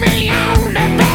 me on the